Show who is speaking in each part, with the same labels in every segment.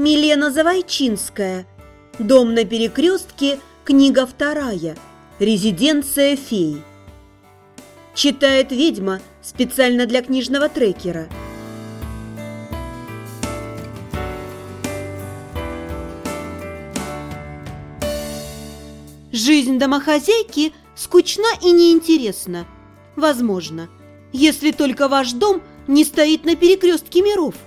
Speaker 1: Милена Завойчинская. Дом на перекрестке. Книга вторая. Резиденция фей. Читает ведьма специально для книжного трекера. Жизнь домохозяйки скучна и неинтересна. Возможно, если только ваш дом не стоит на перекрестке миров –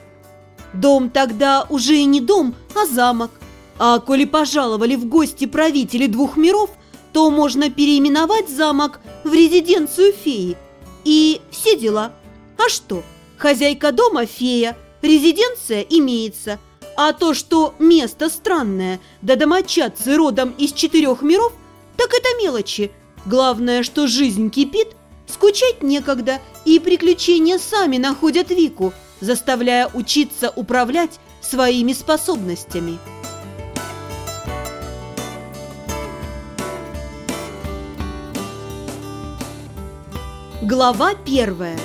Speaker 1: Дом тогда уже и не дом, а замок. А коли пожаловали в гости правители двух миров, то можно переименовать замок в резиденцию феи. И все дела. А что? Хозяйка дома фея, резиденция имеется. А то, что место странное, да домочадцы родом из четырех миров, так это мелочи. Главное, что жизнь кипит, скучать некогда, и приключения сами находят Вику – заставляя учиться управлять своими способностями. Глава первая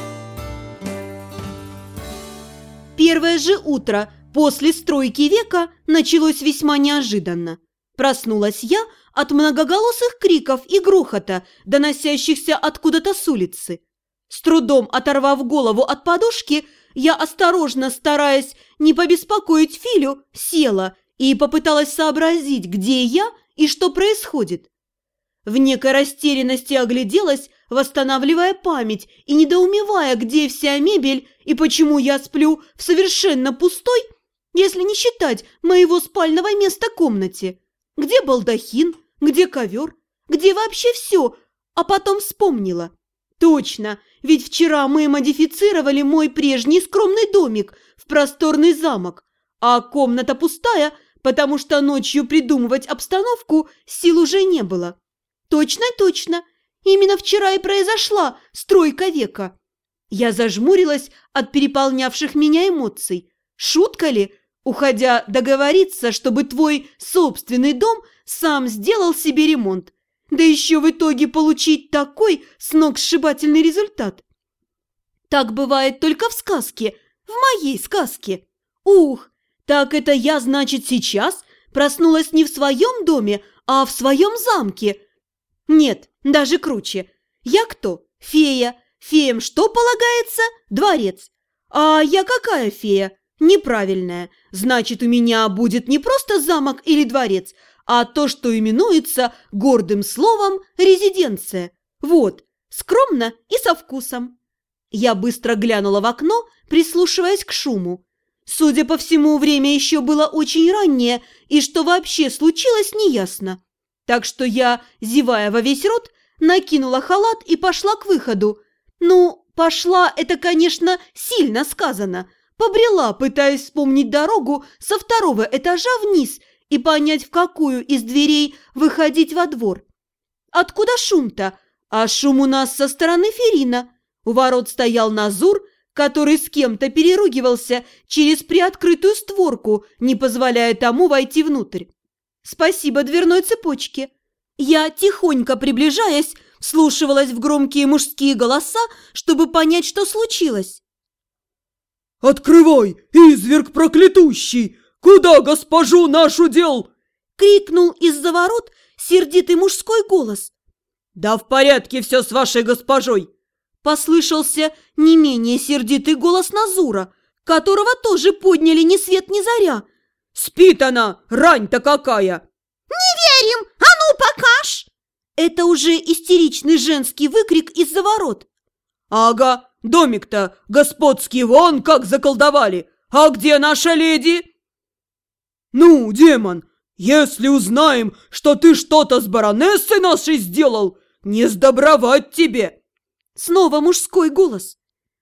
Speaker 1: Первое же утро после стройки века началось весьма неожиданно. Проснулась я от многоголосых криков и грохота, доносящихся откуда-то с улицы. С трудом оторвав голову от подушки, я осторожно, стараясь не побеспокоить Филю, села и попыталась сообразить, где я и что происходит. В некой растерянности огляделась, восстанавливая память и недоумевая, где вся мебель и почему я сплю в совершенно пустой, если не считать моего спального места комнате. Где балдахин, где ковер, где вообще все, а потом вспомнила. Точно, ведь вчера мы модифицировали мой прежний скромный домик в просторный замок, а комната пустая, потому что ночью придумывать обстановку сил уже не было. Точно-точно, именно вчера и произошла стройка века. Я зажмурилась от переполнявших меня эмоций. Шутка ли, уходя договориться, чтобы твой собственный дом сам сделал себе ремонт? Да еще в итоге получить такой сногсшибательный результат. Так бывает только в сказке, в моей сказке. Ух, так это я, значит, сейчас проснулась не в своем доме, а в своем замке. Нет, даже круче. Я кто? Фея. Феям что полагается? Дворец. А я какая фея? Неправильная. Значит, у меня будет не просто замок или дворец, а то, что именуется гордым словом «резиденция». Вот, скромно и со вкусом. Я быстро глянула в окно, прислушиваясь к шуму. Судя по всему, время еще было очень раннее, и что вообще случилось, неясно. Так что я, зевая во весь рот, накинула халат и пошла к выходу. Ну, пошла – это, конечно, сильно сказано. Побрела, пытаясь вспомнить дорогу со второго этажа вниз и понять, в какую из дверей выходить во двор. Откуда шум-то? А шум у нас со стороны Ферина. У ворот стоял Назур, который с кем-то переругивался через приоткрытую створку, не позволяя тому войти внутрь. Спасибо дверной цепочке. Я, тихонько приближаясь, вслушивалась в громкие мужские голоса, чтобы понять, что случилось.
Speaker 2: «Открывай, изверг проклятущий! Куда госпожу нашу дел?»
Speaker 1: — крикнул из-за ворот сердитый мужской голос.
Speaker 2: «Да в порядке все с вашей госпожой!»
Speaker 1: Послышался не менее сердитый голос Назура, которого тоже подняли ни свет ни заря.
Speaker 2: «Спит она, рань-то какая!»
Speaker 3: «Не верим! А ну, покаж!»
Speaker 1: Это уже истеричный женский выкрик из-за ворот.
Speaker 2: «Ага, домик-то господский вон как заколдовали! А где наша леди?» «Ну, демон, если узнаем, что ты что-то с баронессой нашей сделал, не сдобровать тебе!»
Speaker 1: Снова мужской голос.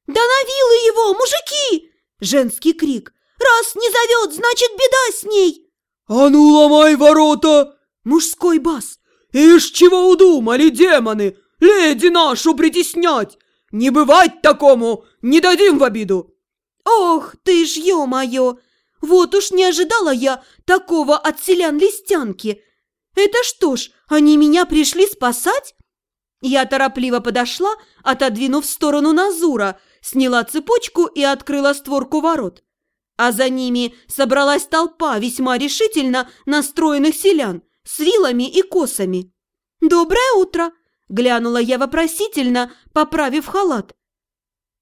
Speaker 3: «Да на вилы его, мужики!»
Speaker 1: Женский крик.
Speaker 3: «Раз не зовет, значит, беда с ней!»
Speaker 2: «А ну, ломай ворота!»
Speaker 1: Мужской бас.
Speaker 2: «Ишь, чего удумали, демоны! Леди нашу притеснять! Не бывать такому! Не дадим в обиду!»
Speaker 1: «Ох ты ж, ё-моё! Вот уж не ожидала я такого от селян листянки. Это что ж, они меня пришли спасать? Я торопливо подошла, отодвинув в сторону Назура, сняла цепочку и открыла створку ворот. а за ними собралась толпа весьма решительно настроенных селян с вилами и косами. «Доброе утро!» – глянула я вопросительно, поправив халат.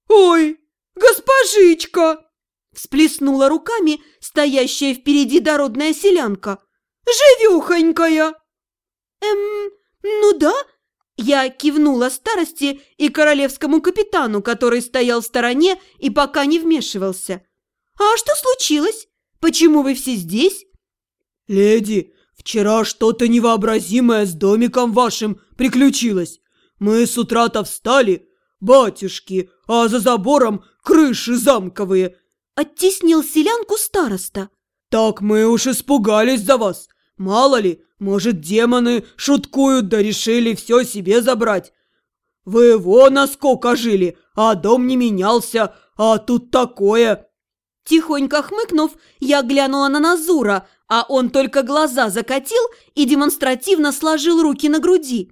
Speaker 2: «Ой, госпожичка!» – всплеснула руками стоящая впереди дородная селянка. «Живехонькая!»
Speaker 1: «Эм, ну да!» Я кивнула старости и королевскому капитану, который стоял в стороне и пока не вмешивался. «А что случилось? Почему вы все здесь?»
Speaker 2: «Леди, вчера что-то невообразимое с домиком вашим приключилось. Мы с утра-то встали, батюшки, а за забором крыши замковые».
Speaker 1: Оттеснил селянку староста.
Speaker 2: «Так мы уж испугались за вас. Мало ли, может, демоны шуткуют да решили все себе забрать. Вы его насколько жили, а дом не менялся, а тут такое.
Speaker 1: Тихонько хмыкнув, я глянула на Назура, а он только глаза закатил и демонстративно сложил руки на груди.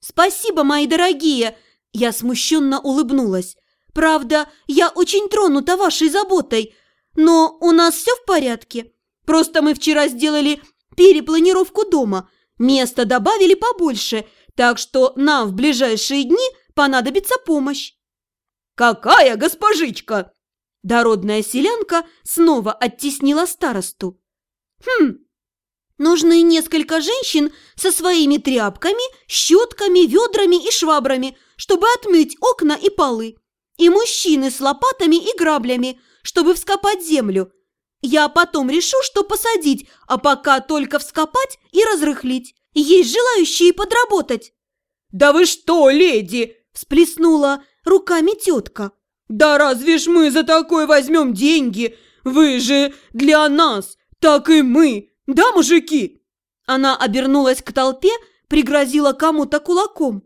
Speaker 1: «Спасибо, мои дорогие!» Я смущенно улыбнулась. «Правда, я очень тронута вашей заботой, но у нас все в порядке. Просто мы вчера сделали перепланировку дома. Места добавили побольше, так что нам в ближайшие дни понадобится помощь».
Speaker 2: «Какая госпожичка!»
Speaker 1: Дородная селянка снова оттеснила старосту. «Хм, нужны несколько женщин со своими тряпками, щетками, ведрами и швабрами, чтобы отмыть окна и полы, и мужчины с лопатами и граблями, чтобы вскопать землю. Я потом решу, что посадить, а пока только вскопать и разрыхлить. Есть желающие подработать».
Speaker 2: «Да вы что, леди!» – всплеснула руками тетка. «Да разве ж мы за такое возьмем деньги? Вы же для нас, так и мы, да, мужики?»
Speaker 1: Она обернулась к толпе, пригрозила кому-то кулаком.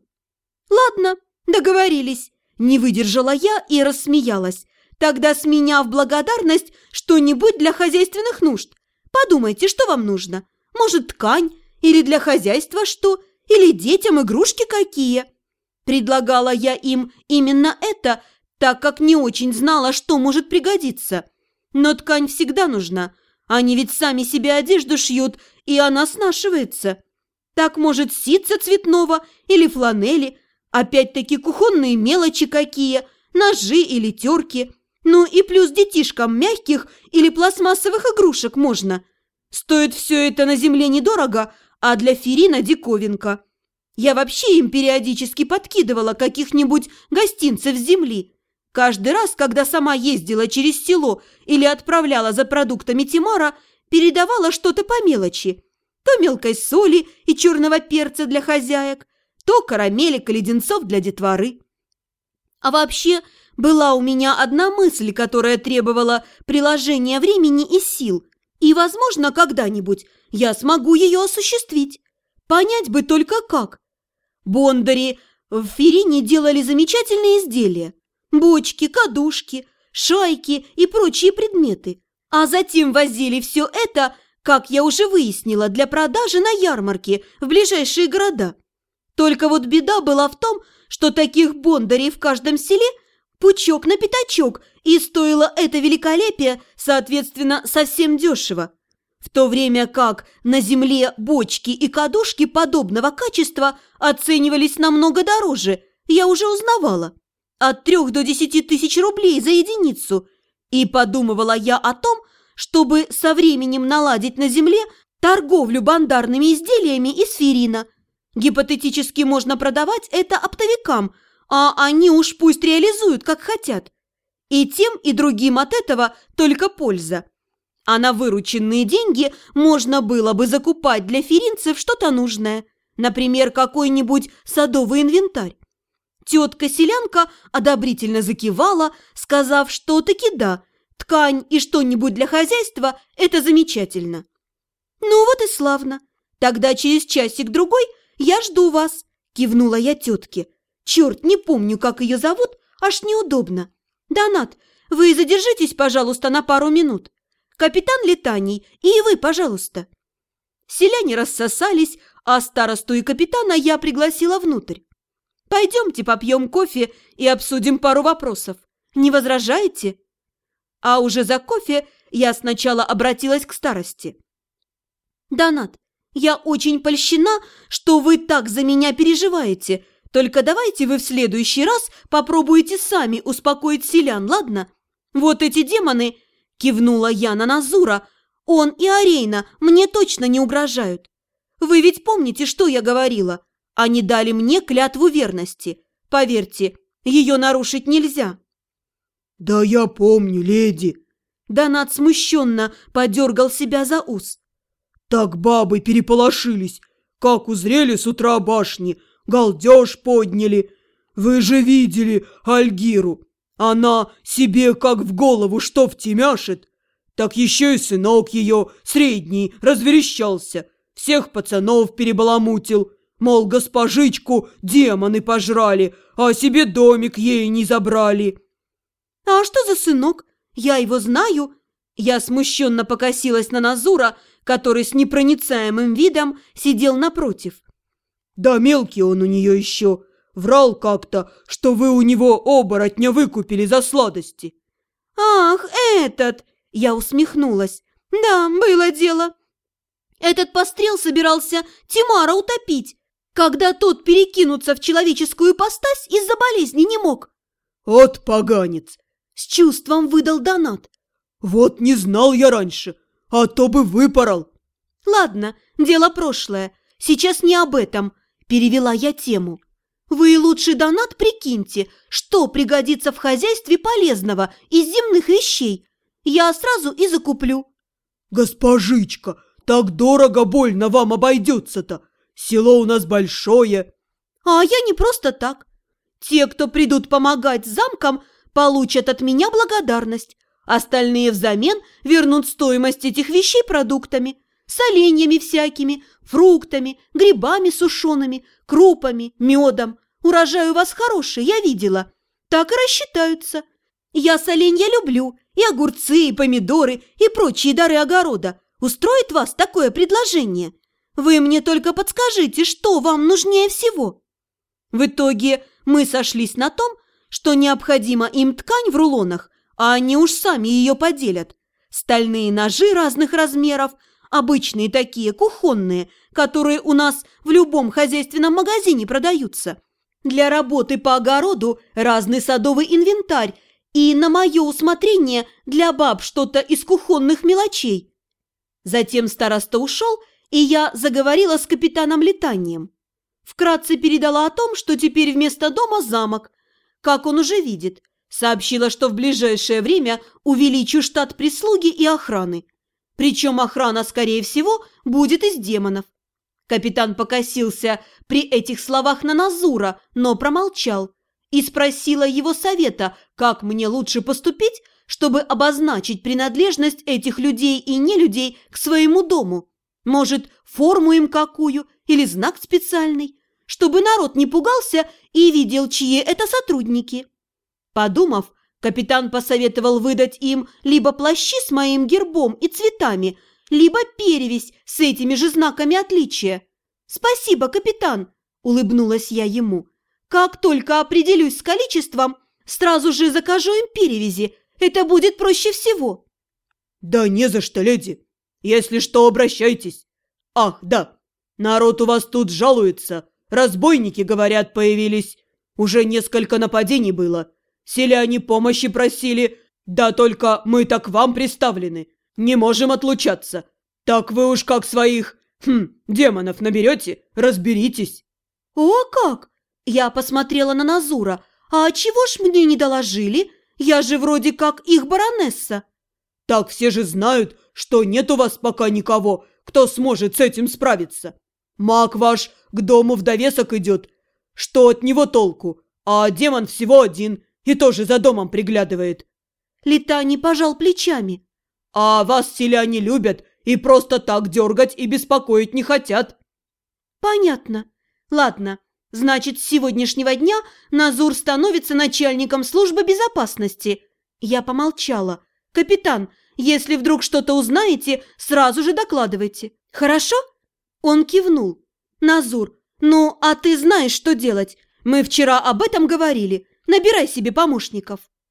Speaker 1: «Ладно, договорились», – не выдержала я и рассмеялась. «Тогда с меня в благодарность что-нибудь для хозяйственных нужд. Подумайте, что вам нужно? Может, ткань? Или для хозяйства что? Или детям игрушки какие?» Предлагала я им именно это – так как не очень знала, что может пригодиться. Но ткань всегда нужна. Они ведь сами себе одежду шьют, и она снашивается. Так может ситца цветного или фланели, опять-таки кухонные мелочи какие, ножи или терки. Ну и плюс детишкам мягких или пластмассовых игрушек можно. Стоит все это на земле недорого, а для Ферина диковинка. Я вообще им периодически подкидывала каких-нибудь гостинцев с земли. Каждый раз, когда сама ездила через село или отправляла за продуктами Тимара, передавала что-то по мелочи. То мелкой соли и черного перца для хозяек, то карамелек и леденцов для детворы. А вообще, была у меня одна мысль, которая требовала приложения времени и сил, и, возможно, когда-нибудь я смогу ее осуществить. Понять бы только как. Бондари в Ферине делали замечательные изделия бочки, кадушки, шайки и прочие предметы. А затем возили все это, как я уже выяснила, для продажи на ярмарке в ближайшие города. Только вот беда была в том, что таких бондарей в каждом селе пучок на пятачок, и стоило это великолепие, соответственно, совсем дешево. В то время как на земле бочки и кадушки подобного качества оценивались намного дороже, я уже узнавала от трех до десяти тысяч рублей за единицу. И подумывала я о том, чтобы со временем наладить на земле торговлю бандарными изделиями из ферина. Гипотетически можно продавать это оптовикам, а они уж пусть реализуют, как хотят. И тем, и другим от этого только польза. А на вырученные деньги можно было бы закупать для феринцев что-то нужное, например, какой-нибудь садовый инвентарь. Тетка-селянка одобрительно закивала, сказав, что таки да, ткань и что-нибудь для хозяйства – это замечательно. «Ну вот и славно. Тогда через часик-другой я жду вас», – кивнула я тетке. «Черт, не помню, как ее зовут, аж неудобно. Донат, вы задержитесь, пожалуйста, на пару минут. Капитан Летаний, и вы, пожалуйста». Селяне рассосались, а старосту и капитана я пригласила внутрь. Пойдемте попьем кофе и обсудим пару вопросов. Не возражаете?» А уже за кофе я сначала обратилась к старости. «Донат, я очень польщена, что вы так за меня переживаете. Только давайте вы в следующий раз попробуете сами успокоить селян, ладно? Вот эти демоны, кивнула я на Назура, он и Арейна мне точно не угрожают. Вы ведь помните, что я говорила? Они дали мне клятву верности. Поверьте, ее нарушить нельзя.
Speaker 2: Да я помню, леди.
Speaker 1: Донат смущенно подергал себя за ус.
Speaker 2: Так бабы переполошились, как узрели с утра башни, галдеж подняли. Вы же видели Альгиру. Она себе как в голову что втемяшет. Так еще и сынок ее, средний, разверещался. Всех пацанов перебаламутил. Мол, госпожичку демоны пожрали, а себе домик ей не забрали.
Speaker 1: «А что за сынок? Я его знаю». Я смущенно покосилась на Назура, который с непроницаемым видом сидел напротив.
Speaker 2: «Да мелкий он у нее еще. Врал как-то, что вы у него оборотня выкупили за сладости».
Speaker 1: «Ах, этот!» – я усмехнулась. «Да, было дело. Этот пострел собирался Тимара утопить, когда тот перекинуться в человеческую ипостась из-за болезни не мог».
Speaker 2: «От поганец!»
Speaker 1: – с чувством выдал Донат.
Speaker 2: «Вот не знал я раньше, а то бы выпорол».
Speaker 1: «Ладно, дело прошлое. Сейчас не об этом», – перевела я тему. «Вы лучше донат прикиньте, что пригодится в хозяйстве полезного из земных вещей. Я сразу и закуплю».
Speaker 2: «Госпожичка, так дорого больно вам обойдется-то. Село у нас большое».
Speaker 1: «А я не просто так. Те, кто придут помогать замкам, получат от меня благодарность. Остальные взамен вернут стоимость этих вещей продуктами, соленьями всякими, фруктами, грибами сушеными, крупами, медом. Урожай у вас хороший, я видела. Так и рассчитаются. Я соленья люблю, и огурцы, и помидоры, и прочие дары огорода. Устроит вас такое предложение? Вы мне только подскажите, что вам нужнее всего. В итоге мы сошлись на том, что необходима им ткань в рулонах, а они уж сами ее поделят. Стальные ножи разных размеров, обычные такие, кухонные, которые у нас в любом хозяйственном магазине продаются. Для работы по огороду разный садовый инвентарь и, на мое усмотрение, для баб что-то из кухонных мелочей. Затем староста ушел, и я заговорила с капитаном летанием. Вкратце передала о том, что теперь вместо дома замок, как он уже видит – Сообщила, что в ближайшее время увеличу штат прислуги и охраны. Причем охрана, скорее всего, будет из демонов. Капитан покосился при этих словах на Назура, но промолчал. И спросила его совета, как мне лучше поступить, чтобы обозначить принадлежность этих людей и не людей к своему дому. Может, форму им какую или знак специальный, чтобы народ не пугался и видел, чьи это сотрудники. Подумав, капитан посоветовал выдать им либо плащи с моим гербом и цветами, либо перевесь с этими же знаками отличия. «Спасибо, капитан!» – улыбнулась я ему. «Как только определюсь с количеством, сразу же закажу им перевязи. Это будет проще всего».
Speaker 2: «Да не за что, леди. Если что, обращайтесь. Ах, да, народ у вас тут жалуется. Разбойники, говорят, появились. Уже несколько нападений было. Селяне помощи просили, да только мы так вам приставлены, не можем отлучаться. Так вы уж как своих, хм, демонов наберете, разберитесь».
Speaker 1: «О как!» Я посмотрела на Назура. «А чего ж мне не доложили? Я же вроде как их баронесса».
Speaker 2: «Так все же знают, что нет у вас пока никого, кто сможет с этим справиться. Маг ваш к дому в довесок идет. Что от него толку? А демон всего один, и тоже за домом приглядывает.
Speaker 1: Летани пожал плечами.
Speaker 2: А вас селяне любят и просто так дергать и беспокоить не хотят.
Speaker 1: Понятно. Ладно, значит, с сегодняшнего дня Назур становится начальником службы безопасности. Я помолчала. Капитан, если вдруг что-то узнаете, сразу же докладывайте. Хорошо? Он кивнул. Назур, ну, а ты знаешь, что делать? Мы вчера об этом говорили. Набирай себе помощников.